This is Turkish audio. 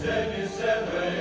Seni sevmeyi